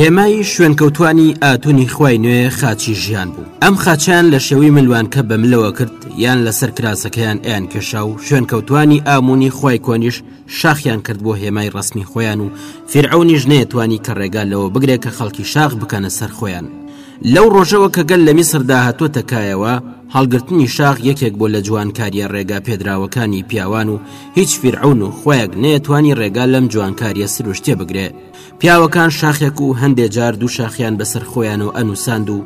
هێمای شوێنکەوتانی ئاتونی خوای نوێ خاچی ژیان بوو ئەم خاچیان لە شێوەی ملوانکە بە ملەوە کرد یان لەسەر کراسەکەیان ئەیان کێشا و شوێنکەوتانی ئامونی خوای کۆنیش شاخیان کرد بۆ هێمای ڕەسمی خۆیان و فیرعەونیش نەیەتوانی کە ڕێگا لەوە بگرێت کە خەڵکی شاخ بکەنە سەر خۆیان لەو ڕۆژەوە کە گەل لە میسر داهاتوەتە کایەوە هەڵگرتنی شاخ یەکێک بۆ لە جوانکاریە ڕێگا پێدراوەکانی پیاوان و هیچ فیرعون و خۆیەک نەیەتوانی ڕێگا لەم جوانکاریە سروشتێ بگرێ پیاوەکان شاخێک و هەندێ جار دوو شاخیان بەسەر خۆیان و ئەنووساند و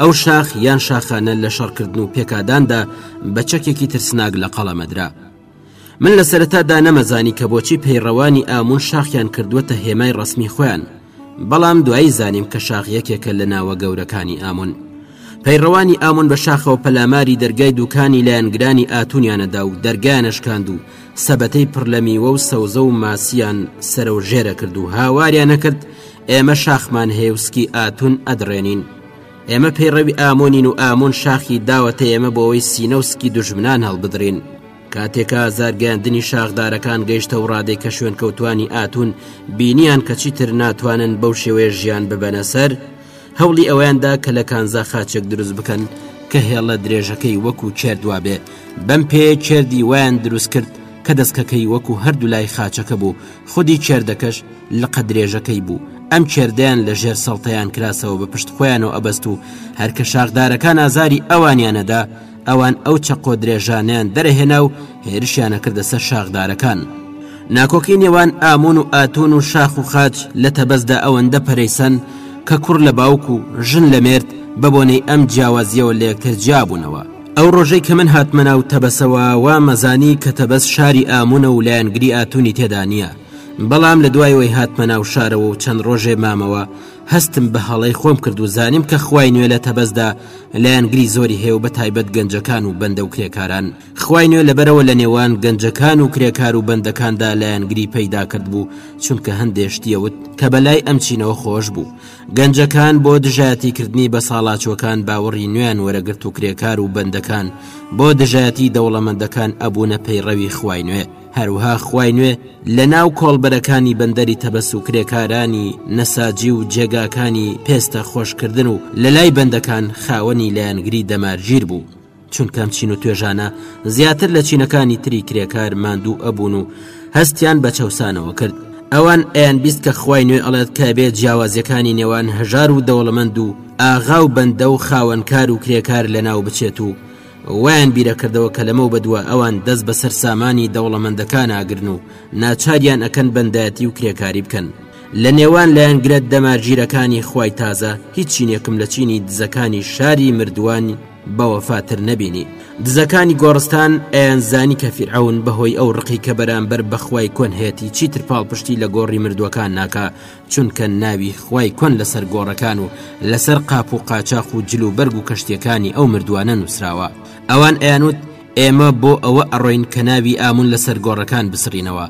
ئەو شاخ یان شاخانە لە شەڕکردن و پێکداندا بە چەکێکی ترسناک لە قەڵەمەدرا من لە سەرەتا دا نەمەزانی کە بۆچی پەیڕەوانی ئامون شاخیان کردووەتە هێمای ڕەسمی خۆیان بەڵام دوایی زانیم کە شاخ یەکێکە لە ناوە گەورەکانی ئامون پەیڕەوانی ئامون بە شاخەوە پەلاماری دەرگای دوکانی لایەنگرانی ئاتونیانەدا و دەرگایانشکاند و سەبەتەی پڕ لە میوە و سەوزە و ماسییان سەرە و ژێرە کرد و هاواریانە کرد ئێمە شاخمان هێوسکی ئاتون ئەدڕێنین ئێمە پەیڕەوی ئامۆنین و ئامۆن شاخی داوەتە ئێمە بۆ ئەوەی سینە و سکی دوژمنان هەڵبدرین کاتێکا زارگەاندنی شاخدارەکان گەیشتە و ڕادێک کە شوێن کەوتانی ئاتون بینیان کەچی تر ناتوانن بەو شێوەیە ژیان ببەنە سەر هەوڵی ئەویاندا کە لە کانزا خاچێک دروست بکەن کە هێڵە درێژەکەی وەکو کێردوا بێ بەم پێ کێردی ویان دروست کرد کە دەستکەکەی وەکو هەردوو لای خاچەکە بوو خودی کێردەکەش لقە درێژەکەی بوو، ئەم کێردەیان لە ژێر سەڵتەیان کراسەوە بە پشت خۆیانەوە ئەبەست و هەرکە شاخدارەکان ئازاری ئەوانیانەدا، ئەوان ئەو چەقۆ درێژانەیان دەرەهێنا و هێرشیانە کردە سەر شاخدارەکان. ناکۆکی نێوان ئامون و ئاتون و شاخ و خاچ لە تەبەسدا ئەوەندە پەرەیسەن کە کوڕ لە باوک و ژن لە مێرد بە بۆنەی ئەم جیاوازییەوە لە یەکتر جیا بوونەوە. ئەو ڕۆژەی کە من هاتمە ناو تەبەسەوە وامەزانی کە تەبەس شاری ئامونە و لایەنگری ئاتونی تێدا نییە بەڵام لە دوایەوەی هاتمە ناو شارەوە و چەند ڕۆژێ مامەوە هەستم بە هەڵەی خۆم کرد و زانیم کە خوای نوێ لە تەبەزدا لایەنگری زۆری هەیە و بە تایبەت گەنجەکان و بەندە و کرێکاران خوای نوێ لەبەرەوە لە نێوان گەنجەکان و کرێکار و بەندەکاندا لایەنگری پەیدا کرد بوو چونکە هەندێشتیەوت کە بەلای ئەم چینەوە خۆش بوو گەنجەکان بۆ دژایەتی کردنی بە ساڵاچوەکان باوەڕی نوێیان وەرەگرت و کرێکار و بەندەکان بۆ دژایەتی دەوڵەمەندەکان ئەبوونە پەیڕەوی خوای نوێ هەروها خوای نوێ لە ناو کۆڵبەرەکانی بەندەری تەبەس و کرێکارانی نەساجی و جێگاکانی پێستە خۆشکردن و لە لای بەندەکان خاوەنی لایەنگری دەمارگیر بوو. چونکە ئەم چین و توێژانە زیاتر لە چینەکانی تری کرێکار ماندوو ئەبوون و هەستیان بە چەسانەوە کرد ئەوان ئەیان بیست کە خوای نوێ ئەڵێت کە بێ جیاوازیەکانی نێوان هەژار و دەوڵەمەند و ئاغا و بەندە و خاوەنکار و کرێکار لە ناو بچێت و وایان بیرەکردەوە کە لەمە بەدووە ئەوان دەست بە سەر سامانی دەوڵەمەندەکان ئاگرن و ناچاریان ئەەکەن بەندایەتی و کرێکاری بکەن لە نێوان لایەنگرێت دەمارگیرەکانی خوای تازە هیچ چینێکم لە چینی دزەکانی شاری مردووانی بەوەفاتر نەبینی دزەکانی گۆڕستان ئەیانزانی کە فیرعون بەهۆی ئەو ڕقی کە بەرامبەر بەخوای کۆن هەیەی چیتر پاڵپشتی لە گۆڕی مردووەکان ناکە چونکە ناوی خوای کۆن لەسەر گۆڕەکان و لەسەر قاپ و قاچاق و جل و بەرگ و کەشتیەکانی ئەو مردووانە نووسراوە ئەوان ئەیانوت ئێمە بۆ ئەوە ئەڕۆین کە ناوی ئامون لەسەر گۆڕەکان بسڕینەوە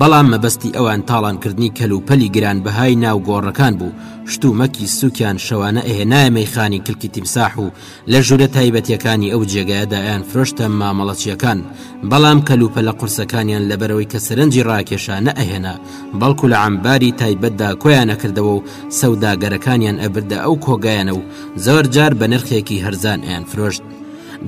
بەڵام مەبەستی ئەوان تاڵانکردنی کەلوپەلی گرانبەهای ناو گۆڕەکان بوو شتومەکی سووکیان شەوانە ئەهێنایە مەیخانی کلکی تیمساح و لە ژوورە تایبەتیەکانی ئەو جێگایەدایان فرۆشتە مامەڵەچیەکان بەڵام کەلوپە لە قورسەکانیان لەبەرەوەی کە سەرنجی ڕاکێشا نەئەهێنا بەڵکو لە عمباری تایبەتدا کۆیانەکردەوە و سەوداگەرەکانیان ئەبردە ئەو کۆگایانە و زۆر جار بە نرخێکی هەرزان ئەیان فرۆشت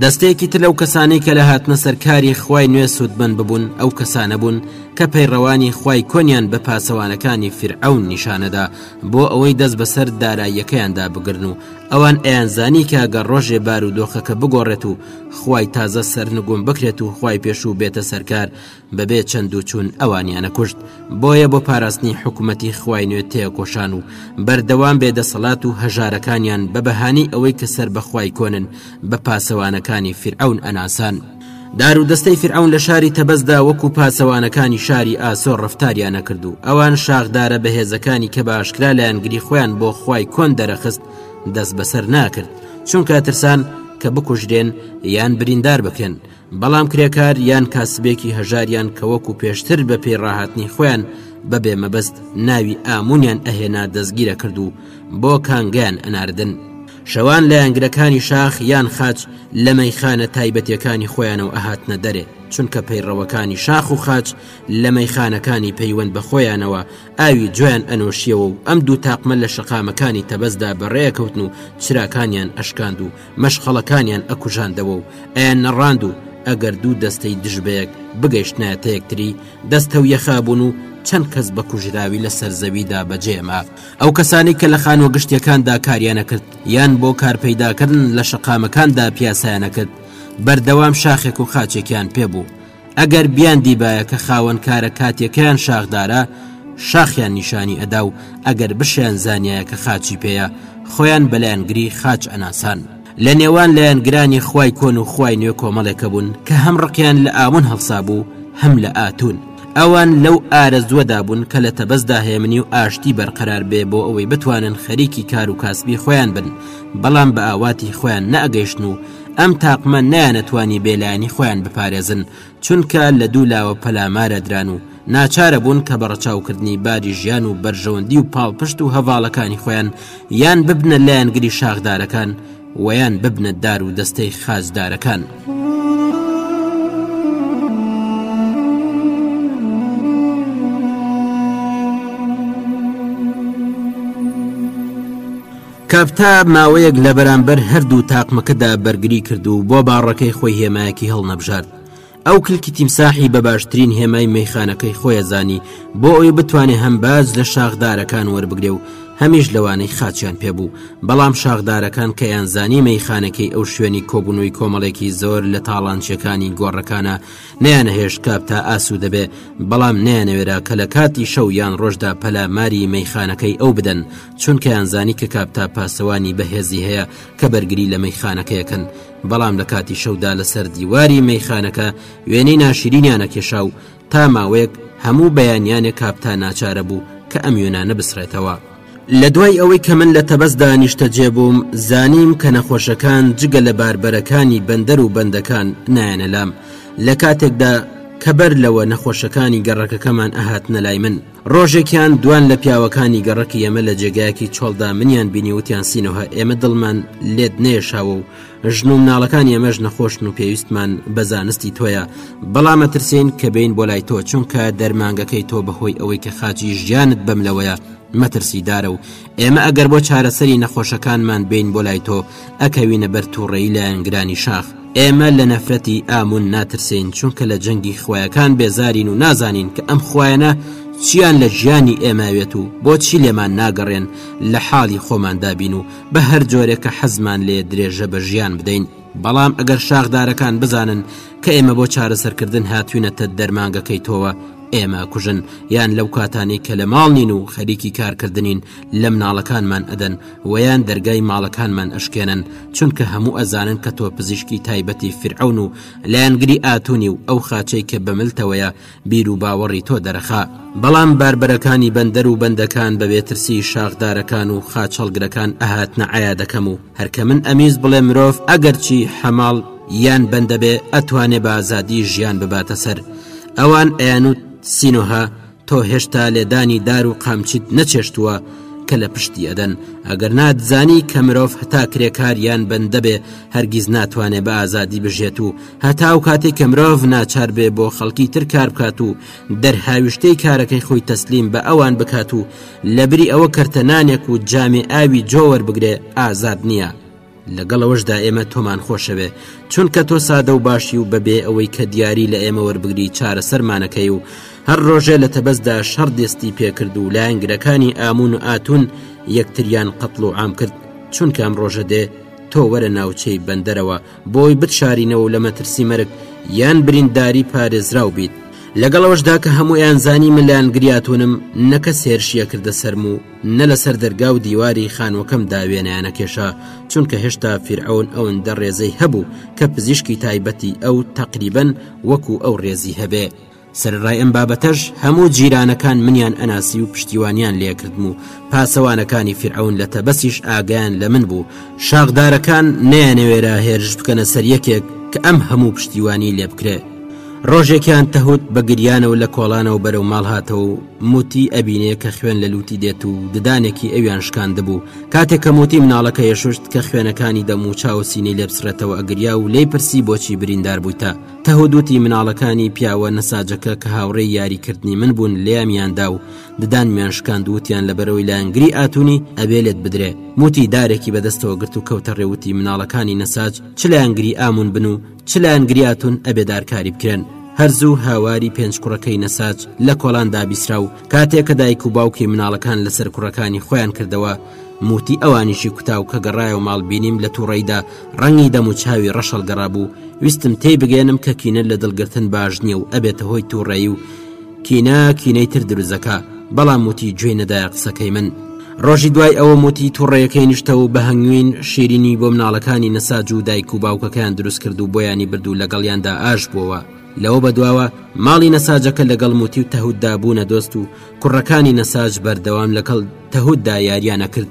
دەستەیەکی تر لەو کەسانەی کە لە هاتنە سەر کاری خوای نوێ سوودمەند ببوون ئەو کەسانە بوون کە پەیڕەوانی خوای کۆنیان بە پاسەوانەکانی فیرعەون نیشانەدا بۆ ئەوەی دەست بەسەر داراییەکەیاندا بگرن و ئەوان ئەیانزانی کە گەڕ ڕۆژێ بارودۆخەکە بگۆڕێت و خوای تازە سەرنگوم بکرێت و خوای پێشوو بێتە سەرکار بەبێ چەند و چون ئەوانیانە کوشت بۆیە بۆ پاراستنی حکوومەتی خوای نوێ تێکۆشان و بەردەوام بێ دەسەڵات و هەژارەکانیان بە بەهانی ئەوەی کە سەر بەخوای کۆنن بە پاسەوانەکانی فرعون ئەناسان. دار و دەستەی فرعون لە شاری تەبەزدا وەکو پاسەوانەکانی شاری ئاسۆ ڕفتاریان نەکرد و ئەوان شاخدارە بەهێزەکانی کە باشکرا لایەنگری خۆیان بۆ خوای کۆن دەرەخست دەست بەسەر ناکرد چونکە ترسان کە بکوژرێن یان بریندار بکرێن بەڵام کرێکار یان کاسبێکی هەژاریان کە وەکو پێشتر بە پێی ڕاهاتنی خۆیان بەبێ مەبەست ناوی ئامونیان ئەهێنا دەستگیرە کرد و بۆ کانگیان ئەناردن شەوان لایەنگرەکانی شاخ یان خاچ لە مەیخانە تایبەتەکانی خۆیانەوە ئەهاتنە دەرێ چونکە پەیڕەوەکانی شاخ و خاچ لە مەیخانەکانی پەیوەند بە خۆیانەوە ئاوی جویان ئەنۆشیەوە و ئەم دوو تاقمە لە شەقامەکانی تەبەزدا بەڕێکەوتن و چراکانیان ئەشکاند و مەشخەڵەکانیان ئەکوژاندەوە و ئەیان نەڕاند و ئەگەر دوو دەستەی دژ بەیەک بگەیشتنایەتە یەکتری دەست هەو یەخابوون و چەند کەس بە کوژراوی لە سەرزەویدا بەجێما ئەو کەسانەی کە لە خانوە گشتیەکاندا کاریانەکرد یان بۆ کار پەیداکردن لە شەقامەکاندا پیاسیانەکرد بەردەوام شاخێک و خاچێکیان پێ بوو ئەگەر بیاندیبایە کە خاوەن کارە کاتیەکەیان شاخدارە شاخیان نیشانی ئەدا و ئەگەر بشیان زانایە کە خاچی پێەیە خۆیان بەلایەنگری خاچ ئەناسان لە نێوان لایەنگرانی خوای کۆن و خوای نوێ کۆمەڵێکە بوون کە هەم ڕقیان لە ئاون هەڵسا بوو هەم لە ئاتون ئەوان لەو ئارەزوەدا بوون کە لە تەبەستدا هێمنی و ئاشتی بەرقەرار بێ بۆ ئەوەی بتوانن خەریکی کار و کاسبی خۆیان بن بەڵام بە ئاواتی خۆیان نەگەیشتن و ئەم تاقمە نەیانەتوانی بێلایەنی خۆیان بپارێزن، چونکە لە دوو لاوە پەلامارە دران و ناچارە بوون کە بە ڕەچاوکردنی باری ژیان و بەرژەوەندی و پاڵپشت و هەڤاڵەکانی خۆیان یان ببنە لایەنگری شاخدارەکان و یان ببنە دار و دەستەی خاچدارەکان. کاپتا ماوەیەک لە بەرامبەر هەردوو تاقمەکەدا بەرگری کرد و بۆ باڕەکەی خۆی هێمایەکی هەڵنەبژارد ئەو کلکی تیمساحی بە باشترین هێمای مەیخانەکەی خۆیە زانی بۆ ئەوی بتوانێ هەم باج لە شاخدارەکان وەربگرێ و هەمیش لەوانەی خاچیان پێبوو بەڵام شاخدارەکان کە یانزانی مەیخانەکەی ئەو شوێنی کۆبوونەوەی کۆمەڵێکی زۆر لە تاڵانچیەکانی گۆڕەکانە نەیانەهێشت کاپتا ئاسو دەبێ بەڵام نەیانەوێرا کە لە کاتی شەو یان ڕۆژدا پەلاماری مەیخانەکەی ئەو بدەن چونکەیان زانی کە کاپتا پاسەوانی بەهێزی هەیە کە بەرگری لە مەیخانەکەیەکەن بەڵام لە کاتی شەودا لەسەر دیواری مەیخانەکە وێنەی ناشرینیانە کێشا و تا ماوەیەک هەموو بەیانیانێک کاپتا ناچارە بوو کە ئەم یۆنانە بسرێتەوە لە دوای ئەوەی کە من لە تەبەس دانیشتە جێبووم زانیم کە نەخۆشەکان جگە لە باربەرەکانی بەندەر و بەندەکان نایەنە لام لە کاتێکدا کە بەر لەوە نەخۆشەکانی گەڕەکەکەمان ئەهات نەلای من ڕۆژێکیان دوان لە پیاوەکانی گەڕەکی ئێمە لە جێگایەکی چۆڵدا منیان بینی وتیان سینەوە ئێمە دڵمان لێت نێشاوە و ژن و مناڵەکان ئێمەش نەخۆشن و پێویستمان بە زانستی تۆیە بەڵام مەترسین کە بین بۆ لای تۆ چونکە دەرمانگەکەی تۆ بەهۆی ئەوەی کە خاچی ژیانت بەملەوەیە مەترسیدارە و ئێمە ئەگەر بۆ چارەسەری نەخۆشەکانمان بین بۆ لای تۆ ئەکەوینە بەر تووڕەیی لایەنگرانی شاخ ئێمە لە نەفرەتی ئامون ناترسین چونکە لە جەنگی خویەکان بێزارین و نازانین کە ئەم خویانە چیان لە ژیانی ئێماوێت و بۆچی لێمان ناگەڕێن لە حاڵی خۆماندابین و بە هەر جۆرێک کە حەزمان لێ درێژە بە ژیان بدەین بەڵام ئەگەر شاخدارەکان بزانن کە ئێمە بۆ چارەسەرکردن هاتوینەتە دەرمانگەکەی تۆوە ئێمە کوژن یان لەو کاتانی کە لە ماڵ نین و خەریکی کارکردنین لە مناڵەکانمان ئەدەن وەیان دەرگای ماڵەکانمان ئەشکێنن چونکە هەموو ئەزانن کە تۆ پزیشکی تایبەتی فرعەون و لایەنگری ئاتونی و ئەو خاچەی کە بەملتەوەیە بیر و باوەڕی تۆ دەرەخا بەڵام باربەرەکانی بەندەر و بەندەکان بە بێترسی شاخدارەکان و خاچەڵگرەکان ئەهاتنە عیا دەکەم و هەرکە من ئەمیز بڵێ مرۆڤ ئەگەرچی حەماڵ یان بەندەبێ ئەتوانێ بە ئازادی ژیان بباتە سەر ئەوان ئەیانوت سینۆهە تۆ هێشتا لێدانی دار و قامچیت نەچێشتووە کە لە پشتی ئەدەن ئەگەر ناتزانی کە مرۆڤ هەتا کرێکاریان بندەبێ هەرگیز ناتوانێ بە ئازادی بژێت و هەتا و کاتێک کە مرۆڤ ناچار بێ بۆ خەڵکی تر کار بکات و دەرهاویشتەی کارەکەی خۆی تەسلیم بە ئەوان بکات و لە بری ئەوە کەرتەنانێک و جامێ ئاوی جۆوەر بگرێ ئازاد نییە. لەگەڵ ئەوەشدا ئێمە تۆمان خۆشەوێ چونکە تۆ سادە و باشی و بەبێ ئەوەی کە دیاری لە ئێمە وەربگری چارەسەرمانەکەی و هەر ڕۆژێ لە تەبەستدا شەڕ دەستی پێکرد و لایەنگرەکانی ئامون و ئاتون یەکتریان قەتڵ و عام کرد چونکە ئەم ڕۆژە دێ تۆ وەرە ناوچەی بەندەرەوە بۆی بتشارینەوە و لە مەترسی مەرگ یان برینداری پارێزراو بیت لەگەڵەوەشدا کە هەموویان زانی ملیان گریاتونم نەکە سێرشیە کردە سەرم و نە لەسەر دەرگا و دیواری خانوەکەمدا وێنەیانە کێشا چونکە هێشتا فیرعون ئەوەندە ڕێزەی هەبوو کە پزیشکی تایبەتی ئەو تەقریبن وەکو ئەو ڕێزی هەبێ سەرڕای ئەم بابەتەش هەموو جیرانەکان منیان ئەناسی و پشتیوانیان لێکردم و پاسەوانەکانی فیرعون لە تەبەسیش ئاگیان لە من بوو شاخدارەکان نەیانەوێرا هێرش بکەنە سەر یەکێک کە ئەم هەموو پشتیوانی لێ بکرێ ڕۆژێکیان تەهوت بە گریانەوە لە کۆڵانەوە بەرەو ماڵ هاتەوە و موتی ئەبینێ کە خوێن لە لوتی دێت و ددانێکی ئەویان شکاندبوو کاتێک کە موتی مناڵەکە یەشت کە خوێنەکانی دەم و چاو سینەی لێپسڕێتەوە ئەگریا و لی پرسی بۆچی بریندار بوویتە تەهدوتی مناڵەکانی پیاوە نەساجەکە کە هاوڕێ یاریکردنی من بوون لێمیاندا و ددان میان شکاند وتیان لەبەرەوەی لایەنگری ئاتونی ئەبێ لێت بدرێ موتی دارێکی بەدەستەوە گرت و کەوتە ڕێوتی مناڵەکانی نەساج چ لایەنگری ئامون بن و چ لایەن گریاتون ئەبێ دارکاری بکرێن هەر زوو هاواری پێنج کوڕەکەی نەساج لە کۆلان دابیسرا و کاتێک کە دایک و باوکی مناڵەکان لەسەر کوڕەکانی خۆیان کردەوە موتی ئەوانیشی کوتا و کە گەڕایە و ماڵ بینیم لە تووڕیدا ڕەنگی دەم و چاوی ڕەشەڵ گەڕابوو ویستم تێی بگەێنم کە کینە لە دڵگرتن باش نییە و ئەبێتە هۆی تووڕێی و کینە کینەی تر دروزەکا بەڵام وتی گوێی نەدایە قسەکەی من ڕۆژی دوای ئەوەم وتی توڕەیەکەی نیشتە و بەهەنگوین شیرینی بۆ مناڵەکانی نەساج و دایک و باوکەکەیان دروست کرد و بۆیانی برد و لەگەڵیاندا ئاش بووەوە لەوە بەدواوە ماڵی نەساجەکە لەگەڵ موتی و تەهوددا بوونە دۆست و کوڕەکانی نەساج بەردەوام لەگەڵ تەهوددا یاریانە کرد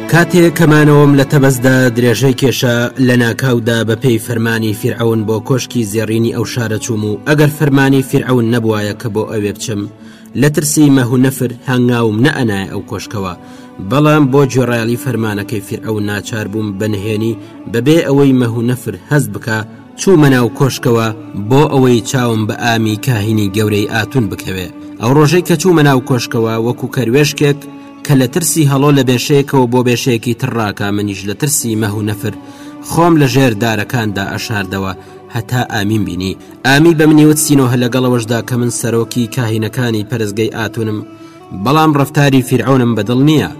کاتێ کە مانەوەم لە تەبەزدا درێژەی کێشا لە ناکاودا بە پێی فەرمانی فیرعەون بۆ کۆشکی زێڕینی ئەو شارە چووم و ئەگەر فەرمانی فیرعەون نەبوایە کە بۆ ئەوێ بچم لە ترسی مەه نەفر هەنگاوم نەئەنای ئەو کۆشکەوە بەڵام بۆ جۆڕایلی فەرمانەکەی فیرعەو ناچار بووم بە نهێنی بەبێ ئەوەی مەه نەفر هەست بکە چوومە ناو کۆشکەوە بۆ ئەوەی چاوم بە ئامی کاهینی گەورەی ئاتون بکەوێ ئەو ڕۆژەی کە چوومە ناو کۆشکەوە وەکو کەروێشکێک کە لە ترسی هەڵۆ لە بێشەیەکەوە بۆ بێشەیەکی تر ڕاکا منیش لە ترسی مەه و نەفر خۆم لە ژێر دارەکاندا ئەشاردەوە هەتا ئامیم بینی ئامی بە منیوت سینۆهە لەگەڵەوەشدا کە من سەرۆکی کاهینەکانی پەرستگەی ئاتونم بەڵام ڕفتاری فیرعونم بەدڵ نییە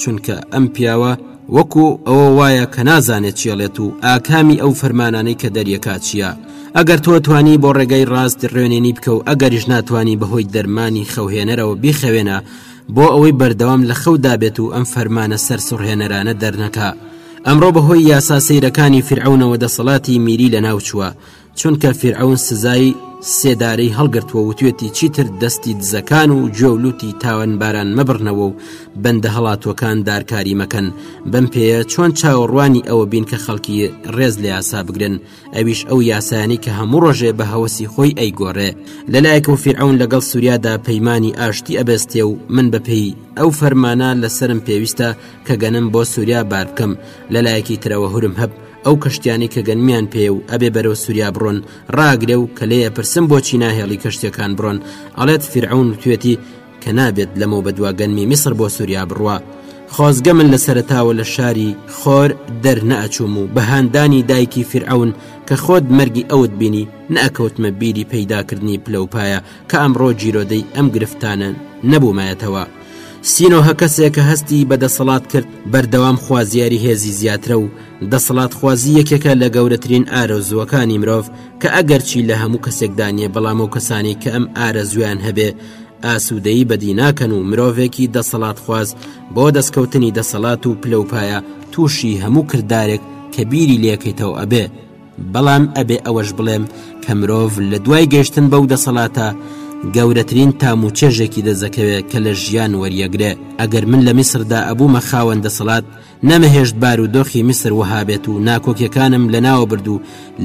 چونکە ئەم پیاوە وەکو ئەوە وایە کە نازانێت چێڵێت و ئاکامی ئەو فەرمانانەی کە دەریەکا چییە ئەگەر تۆ توانی بۆ ڕێگەی ڕاست ڕێنێنی بکە و ئەگەریش ناتوانانی بەهۆی دەرمانی خەوهێنەرەوە بیخەوێنە بۆ ئەوەی بەردەوام لە خەودا بێت و ئەم فەرمانە سەرسوڕهێنەرانە دەرنەکا ئەمڕۆ بەهۆی یاسا سەیرەکانی فیرعەونەوە دەسەڵاتی میری لەناو چووە چونکە فیرعەون سزای سێدارەی هەڵگرتووە وتوێتی چیتر دەستی دزەکان و گوێ و لوتی تاوانباران مەبڕنەوە و بەندە هەڵاتوەکان دارکاری مەکەن بەم پێیە چۆن چاوەڕوانی ئەوە بین کە خەڵکی ڕێز لە یاسا بگرن ئەویش ئەو یاسانی کە هەموو ڕۆژێ بە هەوەسی خۆی ئەیگۆڕێ لەلایەک و فیرعون لەگەڵ سووریادا پەیمانانی ئاشتی ئەبەستێ و من بەپێی ئەو فەرمانە لەسرم پێویستە کە گەنم بۆ سووریا بار بکەم لەلایەکی ترەوە هورم هەب ئەو کەشتیانی کە گەنمیان پێ و ئەبێ بەرەو سووریا بڕۆن ڕاگرێ و کە لێە پرسم بۆچی ناهێڵی کەشتەکان بڕۆن ئەڵێت فیرعون توێتی کە نابێت لەمەو بەدوا گەنمی میسر بۆ سووریا بڕوا خۆزگە من لە سەرتاوە لە شاری خۆر دەرنەئەچووم و بە هاندانی دایکی فرعون کە خۆت مەرگی ئەوت بینی نەکەوتمە بیری پەیداکردنی پلەپایە کە ئەمڕۆ جیرۆدەی ئەم گرفتانە نەبوومایەتەوە سینۆهە کەسێک کە هەستی بەدەسەڵات کرد بەردەوام خوازیاری هێزی زیاترە و دەسەڵاتخوازی یەکێکە لە گەورەترین ئارەزووەکانی مرۆڤ کە ئەگەرچی لە هەموو کەسێکدا نیە بەڵام ئەو کەسانی کە ئەم ئارەزویان هەبێ ئاسوودەی بەدی ناکەن و مرۆڤێکی دەسەڵاتخواز بۆ دەستکەوتنی دەسەڵات و پلەپایە تووشی هەموو کردارێک کە بیری لەکەیتەوە ئەبێ بەڵام ئەبێ ئەوەش بڵێم کە مرۆڤ لە دوای گەشتن بەو دەسەڵاتە گەورەترین تام و چێژێکی دەزەکەوێت کە لە ژیان وەریەگرێ ئەگەر من لە میسردا ئەبوومە خاوەن دەسەڵات نەمهێشت بارودۆخی میسر وەها بێت و ناکۆکیەکانم لەناوە برد و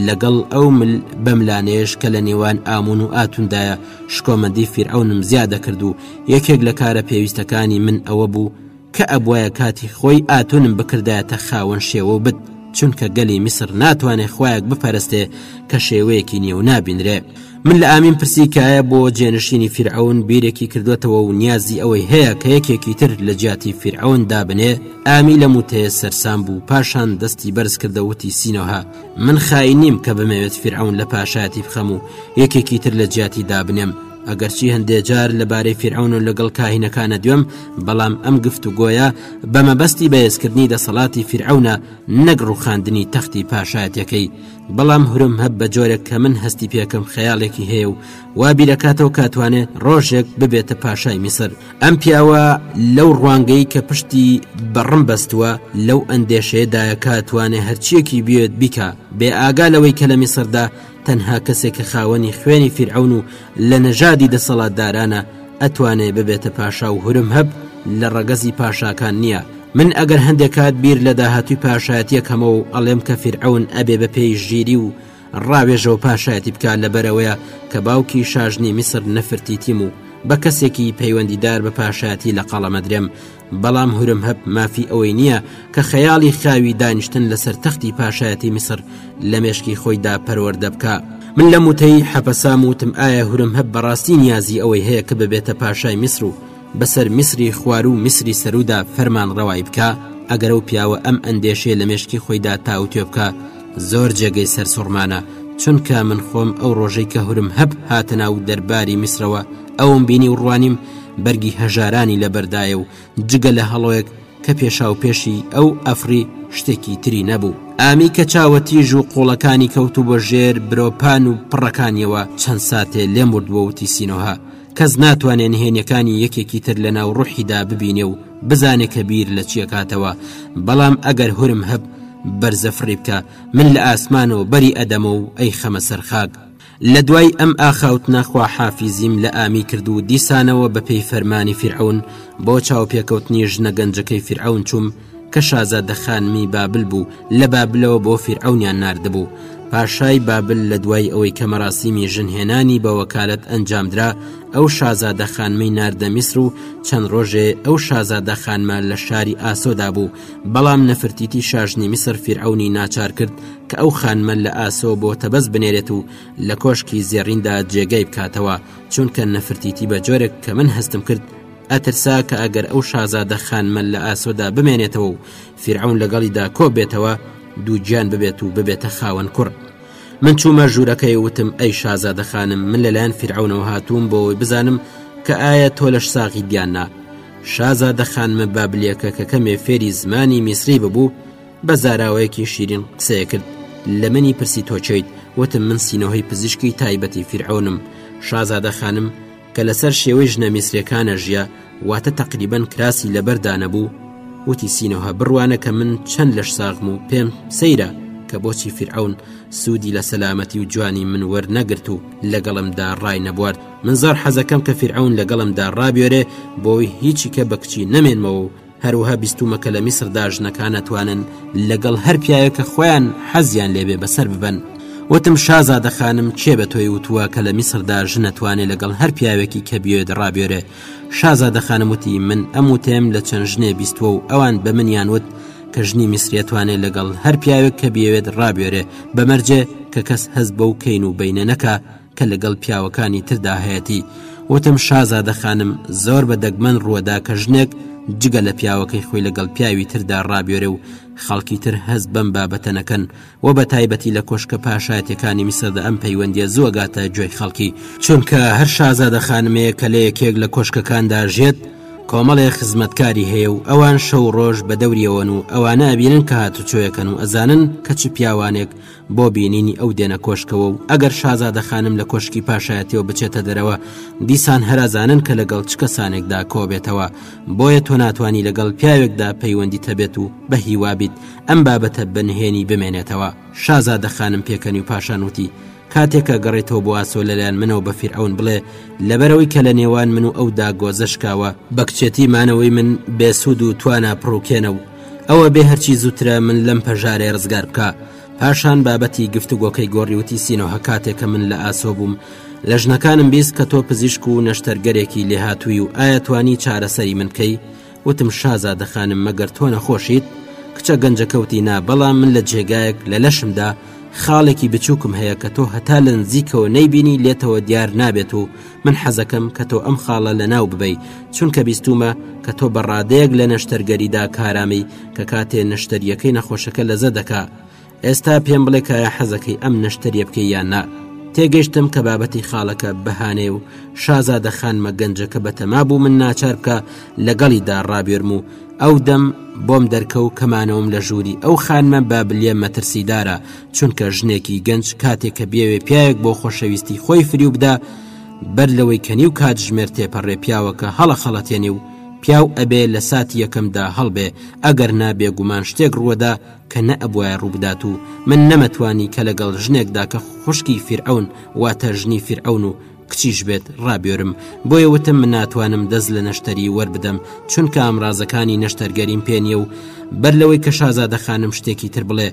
لەگەڵ ئەو مل بەملانێش کە لە نێوان ئامون و ئاتوندایە شکۆمەندی فیرعونم زیادە کرد و یەکێک لە کارە پێویستەکانی من ئەوە بوو کە ئەبواە کاتی خۆی ئاتونم بکردایەتە خاوەن شێوە و بت چونکە گەلی میسر ناتوانێ خویەک بپەرستێ کە شێوەیەکی نیە و نابینرێ من لە ئامین پرسی کایە بۆ جێنشینی فیرعون بیرێکی کردوێتەوە و نیازی ئەوەی هەیە کە یەکێکی تر لە جیاتی فیرعون دابنێ ئامی لە موتەیە سەرسان بوو پاشان دەستی بەرز کردەوتی سینەوەها من خای نیم کە بمەوێت فیرعون لە پاشایەتی بخەم و یەکێکی تر لە جیاتی دابنێم ئەگەرچی هەندێ جار لەبارەی فیرعون و لەگەڵ کاهینەکانە دوێم بەڵام ئەم گفت و گۆیە بەمەبەستی بەهێزکردنی دەسەڵاتی فیرعونە نەک ڕوخاندنی تەختی پاشایەتەکەی بەڵام هورم هەب بە جۆرێک کە من هەستی پێکەم خەیاڵێکی هەیە و وا بیرەکاتەوە کاتوانێ ڕۆژێک ببێتە پاشای میسر ئەم پیاوە لەو ڕوانگەی کە پشتی بەڕم بەستووە لەو ئەندێشەیەدایە کاتوانێ هەرچیەکی بێت بیکە بێ ئاگا لەوەی کە لە میسردا تەنها کەسێک کە خاوەنی خوێنی فیرعون و لە نەژادی دەسەڵاتدارانە ئەتوانێ ببێتە پاشا و هورم هەب لە ڕەگەزی پاشاکان نییە من ئەگەر هەندێک کات بیر لە داهاتوی پاشایەتە کەمە و ئەڵێم کە فیرعون ئەبێ بە پێی ژیری و ڕاوێژەوە پاشایەتی بکە لە بەرەوەیە کە باوکی شاژنی میسر نەفرتیتیم و بە کەسێکی پەیوەندیدار بە پاشایەتی لە قەڵەمەدرێم بەڵام هورمهەب مافی ئەوەی نییە کە خەیاڵی خاوی دانیشتن لەسەر تەختی پاشایەتی میسر لە مێشکی خۆیدا پەروەردە بکا من لەم وتەی حەپەسام وتم ئایا هورمهەب بەڕاستی نیازی ئەوەی هەیە کە ببێتە پاشای میسر و بەسەر میسری خوار و میسری سەرودا فەرمان ڕەوای بکە ئەگەر و پیاوە ئەم ئەندێشێ لە مێشکی خۆیدا تاوتێ بکە زۆر جێگەی سەرسوڕمانە چونکە من خۆم ئەو ڕۆژەی کە هورم هەب هاتە ناو دەرباری میسرەوە ئەوم بینی و ڕوانیم بەرگی هەژارانی لەبەردایە و جگە لە هەڵۆیەک کە پێشا و پێشی ئەو ئەفری شتێکی تری نەبوو ئامی کە چاوە تیژ و قۆڵەکانی کەوت و بە ژێر برۆپان و پڕەکانیەوە چەند ساتێ لێ مردووە وتی سینۆها کەس ناتوانێن هێنەکانی یەکێکی تر لە ناو ڕوحیدا ببینێ و بزانێ کە بیر لە چیەکاتەوە بەڵام ئەگەر هورم هەب بەرزە فڕی بکە من لە ئاسمانەوە بەری ئەدەمە و ئەی خەمە سەرخاک لە دوای ئەم ئاخاوتنە خواحافیزیم لە ئامی کرد و دیسانەوە بە پێی فەرمانی فیرعەون بۆ چاوپێکەوتنی ژنە گەنجەکەی فیرعەون چووم کە شازادە خانمی بابل بوو لە بابلەوە بۆ فیرعەونیان ناردبوو پاشای بابل لە دوای ئەوەی کە مەراسیمی ژن هێنانی بە وەکالەت ئەنجامدرا ئەو شازادە خانمەی ناردە میسر و چەند ڕۆژێ ئەو شازادە خانمە لە شاری ئاسۆدا بوو بەڵام نەفرتیتی شاژنی میسر فیرعەونی ناچار کرد کە ئەو خانمە لە ئاسۆ بۆ تەبەس بنێرێت و لە کۆشکی زێڕیندا جێگای بکاتەوە چونکە نەفرتیتی بە جۆرێک کە من هەستم کرد ئەترسا کە ئەگەر ئەو شازادە خانمە لە ئاسۆدا بمێنێتەوە و فیرعون لەگەڵیدا کۆ بێتەوە دووگیان ببێت و ببێتە خاوەن کوڕ من چوومە ژوورەکەی وتم ئەی شازادە خانم من لەلایەن فیرعونەوە هاتووم بۆەوەی بزانم کە ئایا تۆ لەش ساغی دیاننا شازادە خانمە بابلیەکە کە کەمێ فێری زمانی میسری ببوو بە زاراوەیەکی شیرین قسەیەکرد لە منی پرسی تۆچیت وتم من سینەوەی پزیشکی تایبەتی فیرعونم شازادە خانم کە لەسەر شێوەی ژنە میسرەکانە ژیە واتە تەقریبەن کراسی لەبەردا نەبوو وتی سینەوە بڕوانە کە من چەند لەش ساغم و پێم سەیرە کە بۆچی فیرعون سوودی لە سەلامەتی و جوانی من وەرنەگرت و لەگەڵمدا ڕای نەبوارد من زۆر حەزەکەم کە فیرعون لەگەڵمدا ڕابێرێ بۆی هیچی کە بە کچی نەمێنمەوە و هەروها بیستومە کە لە میسردا ژنەکان ئەتوانن لەگەڵ هەر پیاوێکە خۆیان حەزیان لێبێ بەسەر ببن وتم شازادە خانم کێ بە تۆی وتووە کە لە میسردا ژنەتوانێت لەگەڵ هەر پیاوێکی کە بێت ڕابێرێ شازادە خانم وتی من ئەم وتێم لە چەند ژنێ بیستوە و ئەوان بە منیان وت کە ژنی میسرێتوانێت لەگەڵ هەر پیاوێک کە بێوێت ڕابێرێ بەمەرجێ کە کەس هەز بەو کەین و بینە نەکە کە لەگەڵ پیاوەکانی تردا هەیەتی وتم شازادە خانم زۆر بە دەگمەن ڕووەدا کە ژنێک جگە لە پیاوەکەی خۆی لەگەڵ پیاوی تردا ڕابێرە و خەڵکی تر هەست بەم بابەتە نەکەن و بە تایبەتی لە کۆشکە پاشایەتەکانی میسەدە ئەم پەیوەندە زووەگاتە گوێی خەڵکی چونکە هەر شازادە خانمەیە کە لە یەکێک لە کۆشکەکاندا ژێت کۆمەڵێ خزمەتکاری هەیە و ئەوان شەو ڕۆژ بە دەوریەوەن و ئەوانە ئەبیرن کە هاتوچۆیەکەن و ئەزانن کە چ پیاوانێک بۆ بینینی ئەو دێنە کۆشکەوە و ئەگەر شازادە خانم لە کۆشکی پاشایەتەوە بچێتە دەرەوە دیسان هەرازانن کە لەگەڵ چ کەسانێکدا کۆبێتەوە بۆیە تۆ ناتانی لەگەڵ پیاوێکدا پەیوەندی تەبێت و بە هیوابیت ئەم بابەتە بەنهێنی بمێنێتەوە شازادە خانم پێکەنی و پاشانوتی کاتێکە گەڕێتەوە بۆ ئاسۆ لەلایەن منەوە بە فیرعون بڵێ لەبەرەوەی کە لە نێوان من و ئەودا گۆزەشکاوە بەکچێتی مانەوەی من بێسوود و توانا پڕوکێنە و ئەو ئەبێ هەرچی زووترە من لەم پەژارەیە ڕزگار بکە پاشان بابەتی گفتوگۆکەی گۆڕیوتی سینۆهە کاتێکە من لە ئاسۆ بووم لە ژنەکانم بیست کە تۆ پزیشک و نەشتەرگەرێکی لێهاتووی و ئایا توانی چارەسەری من بکەی وتم شازا دەخانم مەگەر تۆ نەخۆشیت کچە گەنجەکەوتی نا بەڵام من لە جێگایەک لە لەشمدا خاڵێکی بچووکم هەیە کە تۆ هەتا لە نزیکەوە نەیبینی لێتەوە دیار نابێت و من حەزەکەم کە تۆ ئەم خاڵە لە ناو ببەی چونکە بیستومە کە تۆ بە ڕادەیەک لە نەشتەرگەریدا کارامی کە کاتێ نەشتەریەکەی نەخۆشەکە لەزە دەکا ئێستا پێم بڵێ کایە حەزەکەی ئەم نەشتەریە بکەی یان نا تێگەشتم کە بابەتی خاڵەکە بەهانێ و شازادە خانمە گەنجەکە بەتەما بوو من ناچار بکە لەگەڵیدا ڕابێرم و ئەو دەم بۆم دەرکەو کە مانەوەم لە ژووری ئەو خانمە بابلیە مەترسیدارە چونکە ژنێکی گەنج کاتێک کە بێوێ پیاوێک بۆ خۆشەویستی خۆی فریو بدا بەر لەوەی کە نیو کات ژمێر تێپەڕێ پیاوەکە هەڵە خەڵەتێنێ و پیاو ئەبێ لە ساتی یەکەمدا هەڵبێ ئەگەر نابێ گومان شتێک ڕووەدا کە نە ئەبواە ڕووبدات و من نەمەتوانی کە لەگەڵ ژنێکدا کە خوشکی فیرعون واتە ژنی فیرعون و کچیش بێت ڕابێرم بۆیە وتم من ناتوانم دەست لە نەشتەری وەربدەم چونکە ئامرازەکانی نەشتەرگەریم پێ نیە و بەر لەوەی کە شازادە خانم شتێکی تر بڵێ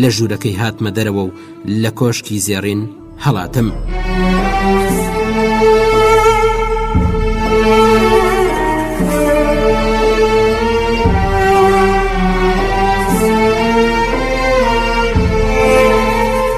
لە ژوورەکەی هاتمە دەرەوە و لە کۆشکی زێڕین هەڵاتم.